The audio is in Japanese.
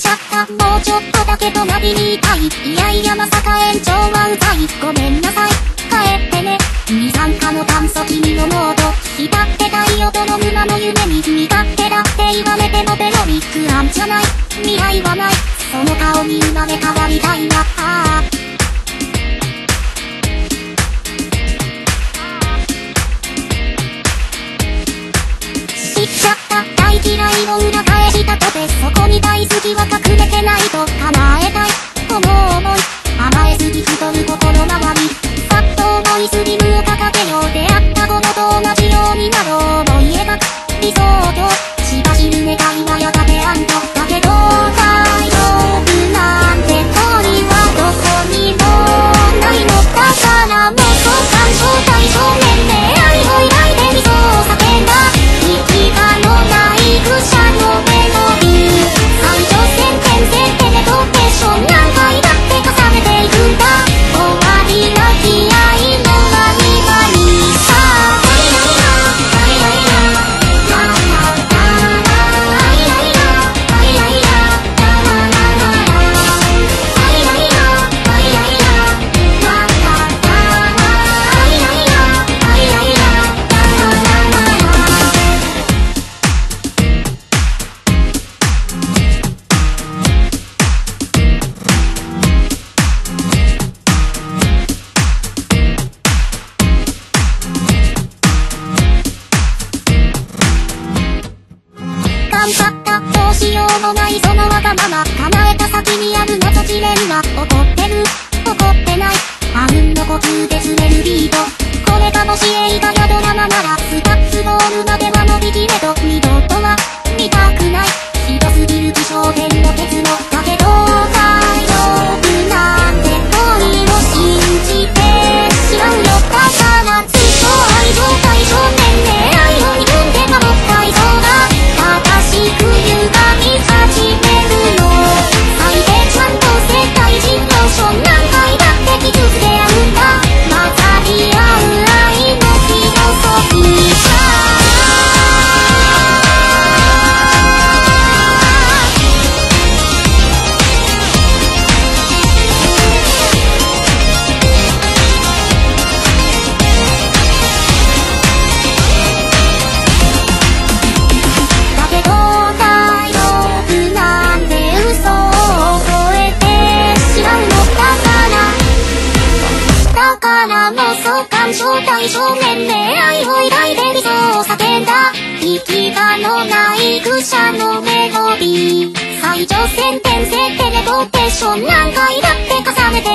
もうちょっとだけ隣にいたい。いやいやまさか延長はうざい。ごめんなさい。帰ってね。二酸化の炭素君の濃度浸ってたいよどの沼の夢に身勝手だって言われてもベロリ不安じゃない。未来はない。その顔に生まれ変わりたいなあ知っちゃった。大嫌いを裏返したとてそこに大好きは隠れてないとかな買ったどうしようもないそのわがまま叶えた先にあるまたジレンマ怒ってる怒ってないあうんの呼吸で滑るビートこれがもし映画やドラマならスタッツゴールまでは伸びきれからだからも。そう干渉対象年齢愛を抱いて理想を叫んだ。行き場のない愚者のメロディー。最上線転生テレポーテーション。何回だって重ねて